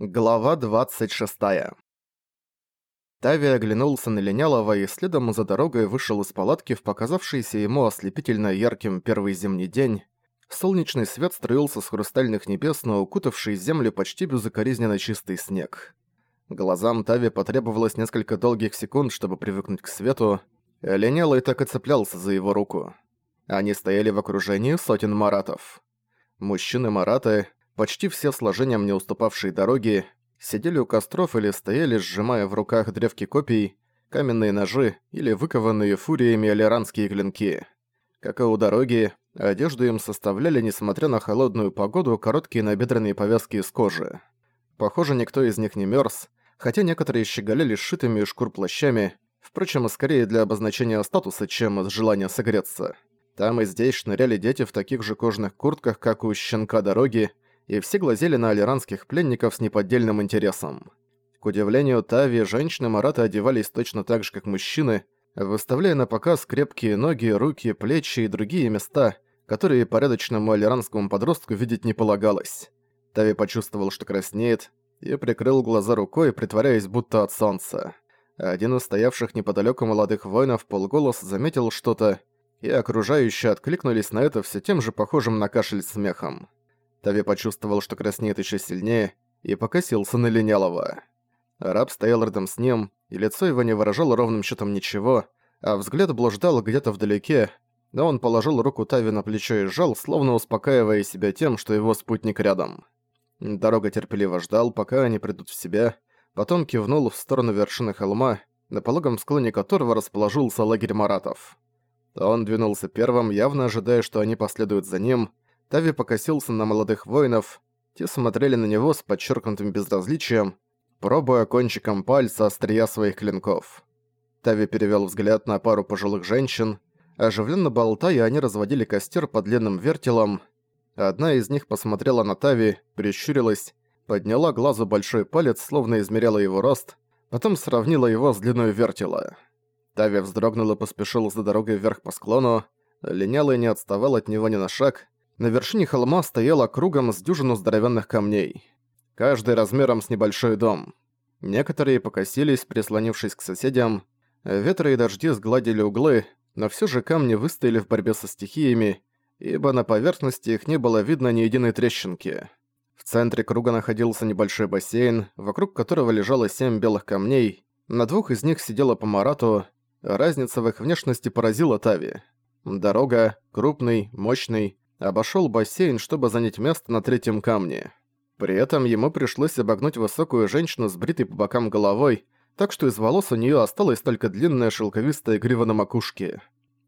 Глава 26. Тави оглянулся на Линялова и следом за дорогой вышел из палатки в показавшийся ему ослепительно ярким первый зимний день. Солнечный свет струился с хрустальных небес на укутавший землю почти безукоризненно чистый снег. Глазам Тави потребовалось несколько долгих секунд, чтобы привыкнуть к свету. Линялый так и цеплялся за его руку. Они стояли в окружении сотен маратов. Мужчины-мараты, Почти все сложением не уступавшие дороги сидели у костров или стояли, сжимая в руках древки копий, каменные ножи или выкованные фуриями алиранские клинки. Как и у дороги, одежду им составляли, несмотря на холодную погоду, короткие набедренные повязки из кожи. Похоже, никто из них не мёрз, хотя некоторые щеголяли сшитыми шкур плащами, впрочем, скорее для обозначения статуса, чем из желания согреться. Там и здесь шныряли дети в таких же кожаных куртках, как у щенка дороги, и все глазели на алиранских пленников с неподдельным интересом. К удивлению Тави, женщины Марата одевались точно так же, как мужчины, выставляя на показ крепкие ноги, руки, плечи и другие места, которые порядочному алиранскому подростку видеть не полагалось. Тави почувствовал, что краснеет, и прикрыл глаза рукой, притворяясь будто от солнца. Один из стоявших неподалеку молодых воинов полголоса заметил что-то, и окружающие откликнулись на это все тем же похожим на кашель смехом. Тави почувствовал, что краснеет еще сильнее, и покосился на Линялова. Раб стоял рядом с ним, и лицо его не выражало ровным счетом ничего, а взгляд блуждал где-то вдалеке, но он положил руку Тави на плечо и сжал, словно успокаивая себя тем, что его спутник рядом. Дорога терпеливо ждал, пока они придут в себя, потом кивнул в сторону вершины холма, на пологом склоне которого расположился лагерь маратов. Он двинулся первым, явно ожидая, что они последуют за ним, Тави покосился на молодых воинов, те смотрели на него с подчеркнутым безразличием, пробуя кончиком пальца острия своих клинков. Тави перевел взгляд на пару пожилых женщин. Оживленно болтая, они разводили костер под длинным вертелом. Одна из них посмотрела на Тави, прищурилась, подняла глазу большой палец, словно измеряла его рост, потом сравнила его с длиной вертела. Тави вздрогнул и поспешил за дорогой вверх по склону. Линялый не отставал от него ни на шаг, на вершине холма стояла кругом с дюжину здоровенных камней. Каждый размером с небольшой дом. Некоторые покосились, прислонившись к соседям. Ветры и дожди сгладили углы, но все же камни выстояли в борьбе со стихиями, ибо на поверхности их не было видно ни единой трещинки. В центре круга находился небольшой бассейн, вокруг которого лежало семь белых камней. На двух из них сидела по марату. Разница в их внешности поразила Тави. Дорога, крупный, мощный, обошел бассейн, чтобы занять место на третьем камне. При этом ему пришлось обогнуть высокую женщину с бритой по бокам головой, так что из волос у нее осталась только длинная шелковистая грива на макушке.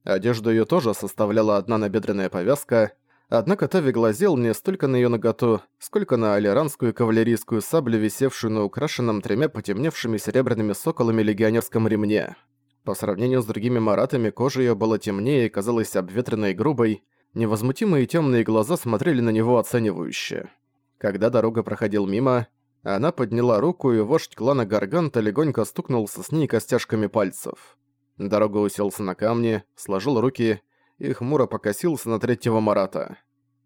Одежду ее тоже составляла одна набедренная повязка, однако Тави глазел не столько на ее наготу, сколько на алиранскую кавалерийскую саблю, висевшую на украшенном тремя потемневшими серебряными соколами легионерском ремне. По сравнению с другими маратами, кожа ее была темнее и казалась обветренной и грубой, невозмутимые темные глаза смотрели на него оценивающе. Когда дорога проходил мимо, она подняла руку, и вождь клана Гарганта легонько стукнулся с ней костяшками пальцев. Дорога уселся на камни, сложил руки и хмуро покосился на третьего Марата.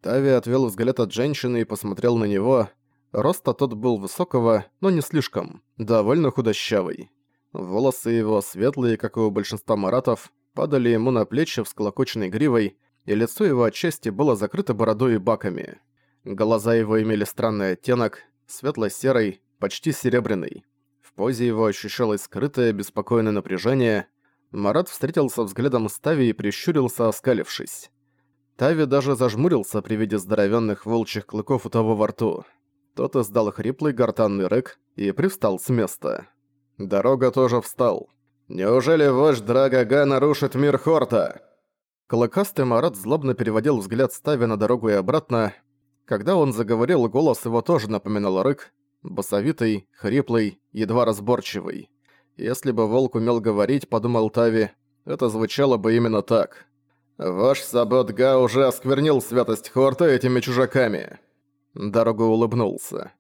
Тави отвел взгляд от женщины и посмотрел на него. Роста тот был высокого, но не слишком, довольно худощавый. Волосы его, светлые, как и у большинства маратов, падали ему на плечи всклокоченной гривой, и лицо его отчасти было закрыто бородой и баками. Глаза его имели странный оттенок, светло-серый, почти серебряный. В позе его ощущалось скрытое, беспокойное напряжение. Марат встретился взглядом с Тави и прищурился, оскалившись. Тави даже зажмурился при виде здоровенных волчьих клыков у того во рту. Тот издал хриплый гортанный рык и привстал с места. Дорога тоже встал. «Неужели вождь Драгага нарушит мир Хорта?» Клыкастый Марат злобно переводил взгляд ставя на дорогу и обратно. Когда он заговорил, голос его тоже напоминал рык, басовитый, хриплый, едва разборчивый. Если бы волк умел говорить, подумал Тави, это звучало бы именно так. «Ваш Сабот-Га уже осквернил святость Хорта этими чужаками». Дорога улыбнулся.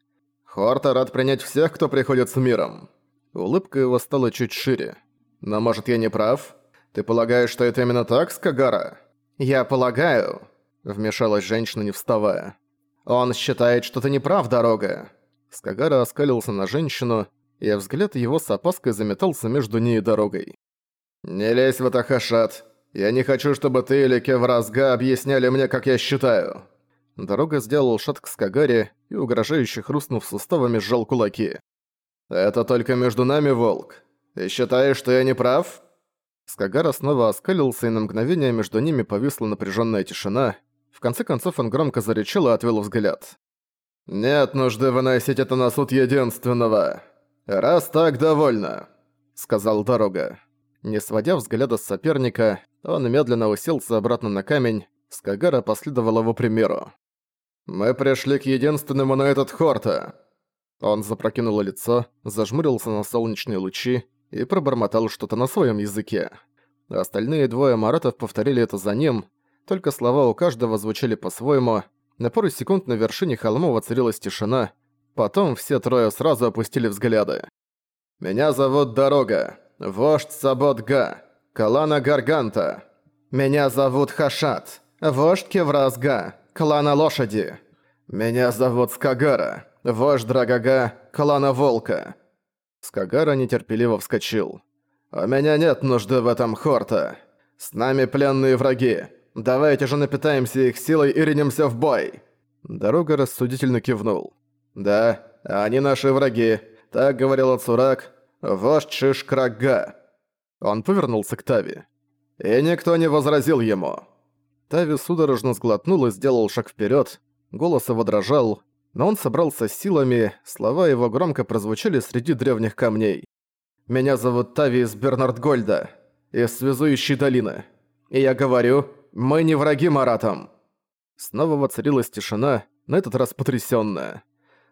«Хорта рад принять всех, кто приходит с миром». Улыбка его стала чуть шире. «Но может я не прав?» «Ты полагаешь, что это именно так, Скагара?» «Я полагаю», — вмешалась женщина, не вставая. «Он считает, что ты не прав, дорога». Скагара оскалился на женщину, и взгляд его с опаской заметался между ней и дорогой. «Не лезь в это, Хашат. Я не хочу, чтобы ты или Кевразга объясняли мне, как я считаю». Дорога сделал шаг к Скагаре и, угрожающе хрустнув суставами, сжал кулаки. «Это только между нами, Волк. Ты считаешь, что я не прав?» Скагара снова оскалился, и на мгновение между ними повисла напряженная тишина. В конце концов он громко зарычал и отвел взгляд. «Нет нужды выносить это на суд единственного. Раз так, довольно», — сказал Дорога. Не сводя взгляда с соперника, он медленно уселся обратно на камень, Скагара последовал его примеру. «Мы пришли к единственному на этот хорта». Он запрокинул лицо, зажмурился на солнечные лучи и пробормотал что-то на своем языке. Остальные двое маратов повторили это за ним, только слова у каждого звучали по-своему. На пару секунд на вершине холма воцарилась тишина, потом все трое сразу опустили взгляды. «Меня зовут Дорога, вождь Сабот-Га, Калана Гарганта. Меня зовут Хашат, вождь Кевразга, клана Лошади. Меня зовут Скагара, вождь Драгага, клана Волка». Скагара нетерпеливо вскочил. «У меня нет нужды в этом Хорта. С нами пленные враги. Давайте же напитаемся их силой и ринемся в бой!» Дорога рассудительно кивнул. «Да, они наши враги. Так говорил Ацурак, вождь Шишкрага». Он повернулся к Тави. И никто не возразил ему. Тави судорожно сглотнул и сделал шаг вперед. Голос его дрожал, но он собрался с силами, слова его громко прозвучали среди древних камней. «Меня зовут Тави из Бернардгольда, из Связующей долины. И я говорю, мы не враги Маратам!» Снова воцарилась тишина, на этот раз потрясённая.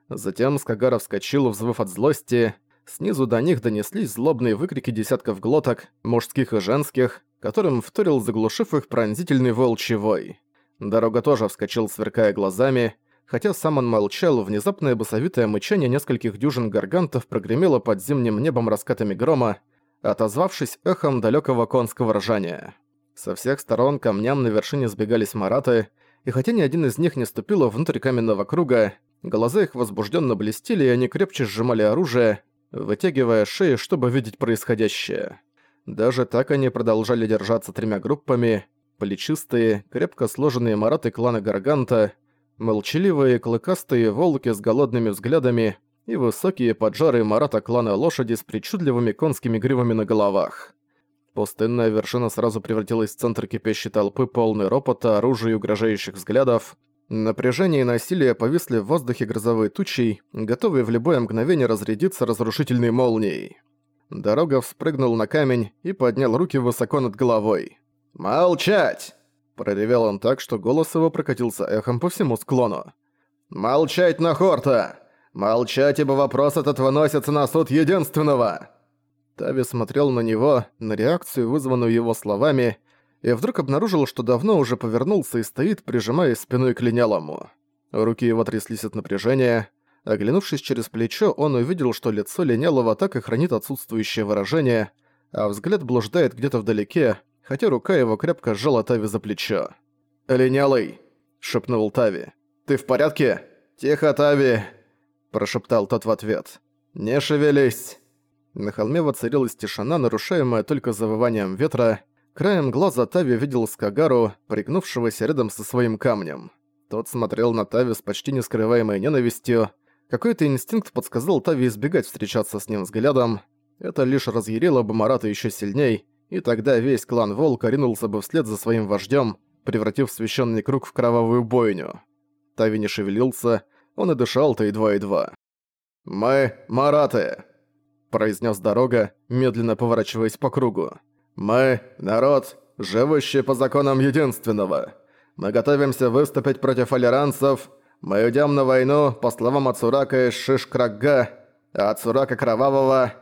Затем Скагара вскочил, взвыв от злости. Снизу до них донеслись злобные выкрики десятков глоток, мужских и женских, которым вторил заглушив их пронзительный волчий вой. Дорога тоже вскочил, сверкая глазами, Хотя сам он молчал, внезапное басовитое мычание нескольких дюжин гаргантов прогремело под зимним небом раскатами грома, отозвавшись эхом далекого конского ржания. Со всех сторон камням на вершине сбегались мараты, и хотя ни один из них не ступил внутрь каменного круга, глаза их возбужденно блестели, и они крепче сжимали оружие, вытягивая шеи, чтобы видеть происходящее. Даже так они продолжали держаться тремя группами, плечистые, крепко сложенные мараты клана Гарганта, молчаливые клыкастые волки с голодными взглядами и высокие поджарые марата клана лошади с причудливыми конскими гривами на головах. Пустынная вершина сразу превратилась в центр кипящей толпы, полной ропота, оружия и угрожающих взглядов. Напряжение и насилие повисли в воздухе грозовой тучей, готовые в любое мгновение разрядиться разрушительной молнией. Дорога вспрыгнул на камень и поднял руки высоко над головой. «Молчать!» Проревел он так, что голос его прокатился эхом по всему склону. «Молчать на хорта! Молчать, ибо вопрос этот выносится на суд единственного!» Тави смотрел на него, на реакцию, вызванную его словами, и вдруг обнаружил, что давно уже повернулся и стоит, прижимаясь спиной к линялому. Руки его тряслись от напряжения. Оглянувшись через плечо, он увидел, что лицо линялого так и хранит отсутствующее выражение, а взгляд блуждает где-то вдалеке, хотя рука его крепко сжала Тави за плечо. «Линялый!» – шепнул Тави. «Ты в порядке?» «Тихо, Тави!» – прошептал тот в ответ. «Не шевелись!» На холме воцарилась тишина, нарушаемая только завыванием ветра. Краем глаза Тави видел Скагару, пригнувшегося рядом со своим камнем. Тот смотрел на Тави с почти нескрываемой ненавистью. Какой-то инстинкт подсказал Тави избегать встречаться с ним взглядом. Это лишь разъярило бы Марата еще сильней, и тогда весь клан Волка ринулся бы вслед за своим вождем, превратив священный круг в кровавую бойню. Тави не шевелился, он и дышал-то едва-едва. «Мы — мараты!» — произнес дорога, медленно поворачиваясь по кругу. «Мы — народ, живущий по законам единственного. Мы готовимся выступить против алиранцев. Мы идем на войну, по словам Ацурака из Шишкрага, а Ацурака Кровавого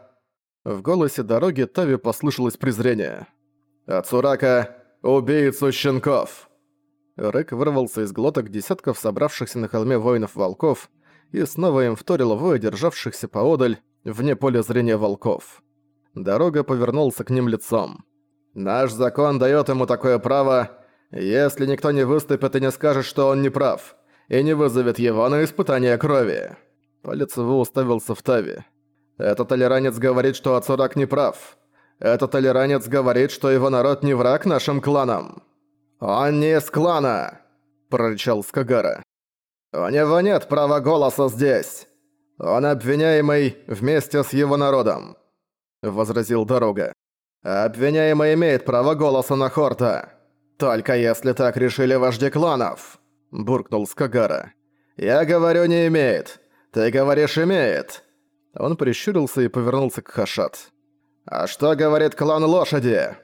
в голосе дороги Тави послышалось презрение. «Ацурака, убийцу щенков!» Рэк вырвался из глоток десятков собравшихся на холме воинов-волков и снова им вторил вой державшихся поодаль, вне поля зрения волков. Дорога повернулся к ним лицом. «Наш закон даёт ему такое право, если никто не выступит и не скажет, что он не прав, и не вызовет его на испытание крови». Палец его уставился в Тави. «Этот толеранец говорит, что Ацурак не прав. Этот толеранец говорит, что его народ не враг нашим кланам». «Он не из клана!» – прорычал Скагара. «У него нет права голоса здесь. Он обвиняемый вместе с его народом», – возразил Дорога. «Обвиняемый имеет право голоса на Хорта. Только если так решили вожди кланов», – буркнул Скагара. «Я говорю, не имеет. Ты говоришь, имеет». Он прищурился и повернулся к Хашат. «А что говорит клан лошади?»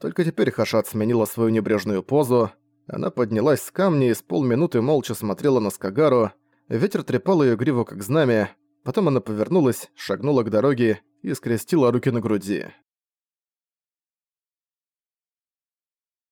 Только теперь Хашат сменила свою небрежную позу. Она поднялась с камня и с полминуты молча смотрела на Скагару. Ветер трепал её гриву как знамя. Потом она повернулась, шагнула к дороге и скрестила руки на груди.